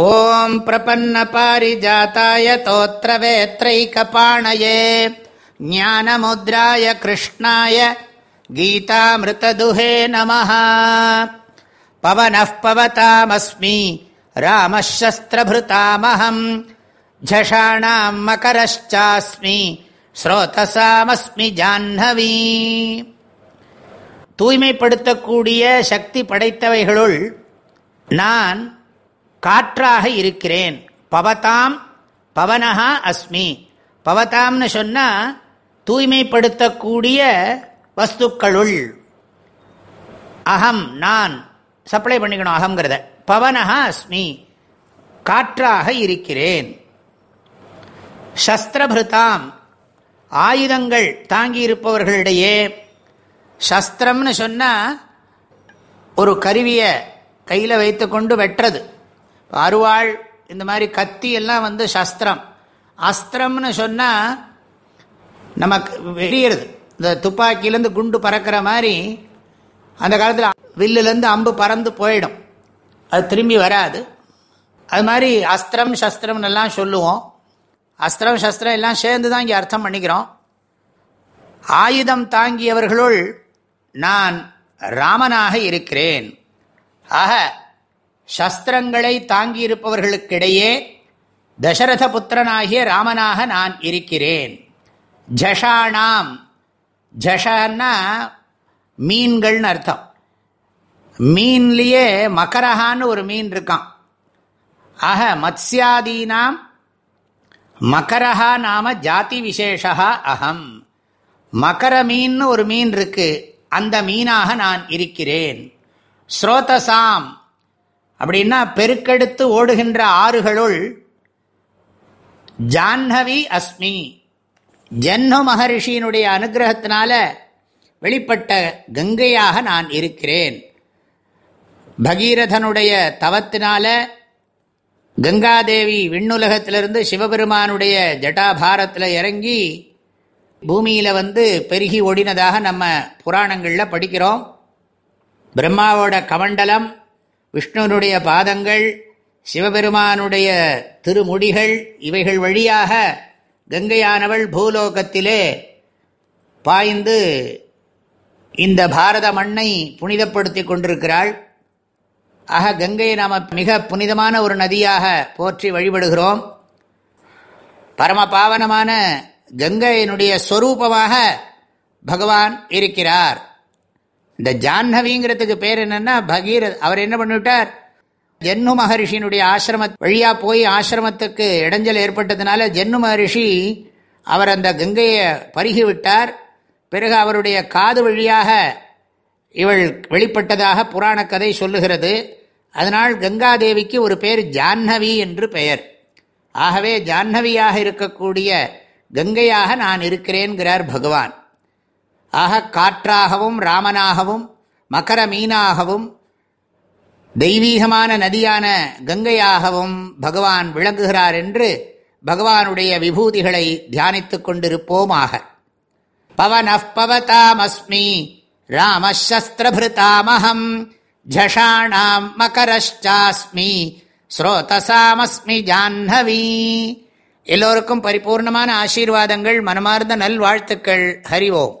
ॐ प्रपन्नपारिजाताय तोत्रवेत्रैकपाणये ज्ञानमुद्राय कृष्णाय गीतामृतदुहे नमः पवनः पवतामस्मि रामः शस्त्रभृतामहम् झषाणाम् मकरश्चास्मि ஸ்ரோதசாமஸ்மி ஜாஹ்னவி தூய்மைப்படுத்தக்கூடிய சக்தி படைத்தவைகளுள் நான் காற்றாக இருக்கிறேன். பவதாம் பவனஹா அஸ்மி. பவதாம்னு சொன்னால் தூய்மைப்படுத்தக்கூடிய வஸ்துக்களுள். அகம் நான். சப்ளை பண்ணிக்கணும் அகங்கிறத பவனஹா அஸ்மி. காற்றாக இருக்கிறேன். சஸ்திரபிருதாம். ஆயுதங்கள் தாங்கி இருப்பவர்களிடையே சஸ்திரம்னு சொன்னால் ஒரு கருவியை கையில் வைத்து கொண்டு வெட்டுறது. அருவாள் இந்த மாதிரி கத்தி எல்லாம் வந்து சஸ்திரம். அஸ்திரம்னு சொன்னால் நமக்கு வெறியறது இந்த துப்பாக்கியிலேருந்து குண்டு பறக்கிற மாதிரி அந்த காலத்தில் வில்லுலேருந்து அம்பு பறந்து போயிடும். அது திரும்பி வராது. அது மாதிரி அஸ்திரம் சஸ்திரம்னு எல்லாம் சொல்லுவோம். அஸ்திரம் சஸ்திரம் எல்லாம் சேர்ந்து தான் இங்கே அர்த்தம் பண்ணிக்கிறோம். ஆயுதம் தாங்கியவர்களுள் நான் ராமனாக இருக்கிறேன். ஆக சஸ்திரங்களை தாங்கியிருப்பவர்களுக்கிடையே தசரத புத்திரனாகிய ராமனாக நான் இருக்கிறேன். ஜஷானாம். ஜஷன்னா மீன்கள்னு அர்த்தம். மீன்லேயே மகரஹான்னு ஒரு மீன் இருக்கான் ஆக மத்ஸ்யாதீனாம். மகரஹா நாம ஜாதி விசேஷா அகம் மகர மீன் ஒரு மீன் இருக்கு. அந்த மீனாக நான் இருக்கிறேன். ஸ்ரோதசாம். அப்படின்னா பெருக்கெடுத்து ஓடுகின்ற ஆறுகளுள் ஜான்ஹவி அஸ்மி ஜன்னு மகரிஷியினுடைய அனுகிரகத்தினால வெளிப்பட்ட கங்கையாக நான் இருக்கிறேன். பகீரதனுடைய தவத்தினால கங்காதேவி விண்ணுலகத்திலிருந்து சிவபெருமானுடைய ஜட்டாபாரத்தில் இறங்கி பூமியில் வந்து பெருகி ஓடினதாக நம்ம புராணங்களில் படிக்கிறோம். பிரம்மாவோட கமண்டலம் விஷ்ணுனுடைய பாதங்கள் சிவபெருமானுடைய திருமுடிகள் இவைகள் வழியாக கங்கையானவள் பூலோகத்திலே பாய்ந்து இந்த பாரத மண்ணை புனிதப்படுத்தி கொண்டிருக்கிறாள். ஆக கங்கையை நாம் மிக புனிதமான ஒரு நதியாக போற்றி வழிபடுகிறோம். பரம பாவனமான கங்கையினுடைய ஸ்வரூபமாக பகவான் இருக்கிறார். இந்த ஜாஹ்னவிங்கிறதுக்கு பேர் என்னன்னா பகீரத். அவர் என்ன பண்ணிவிட்டார்? ஜென்னு மகரிஷியினுடைய ஆசிரம வழியா போய் ஆசிரமத்துக்கு இடைஞ்சல் ஏற்பட்டதுனால ஜென்னு மகரிஷி அவர் அந்த கங்கையை பருகி விட்டார். பிறகு அவருடைய காது வழியாக இவள் வெளிப்பட்டதாக புராண கதை சொல்லுகிறது. அதனால் கங்காதேவிக்கு ஒரு பேர் ஜாஹ்னவி என்று பெயர். ஆகவே ஜாஹ்னவியாக இருக்கக்கூடிய கங்கையாக நான் இருக்கிறேன்கிறார் பகவான். ஆக காற்றாகவும் ராமனாகவும் மகர மீனாகவும் தெய்வீகமான நதியான கங்கையாகவும் பகவான் விளங்குகிறார் என்று பகவானுடைய விபூதிகளை தியானித்து கொண்டிருப்போமாக. பவனப்பவதாமஸ்மி ராமசஸ்திரபிருதாமகம் ஜஷாணாம் மகரஷ்டாஸ்மி ஸ்ரோதசாமஸ்மி ஜாஹ்னவி எல்லோருக்கும் பரிபூர்ணமான ஆசீர்வாதங்கள் மனமார்ந்த நல்வாழ்த்துக்கள். ஹரிவோம்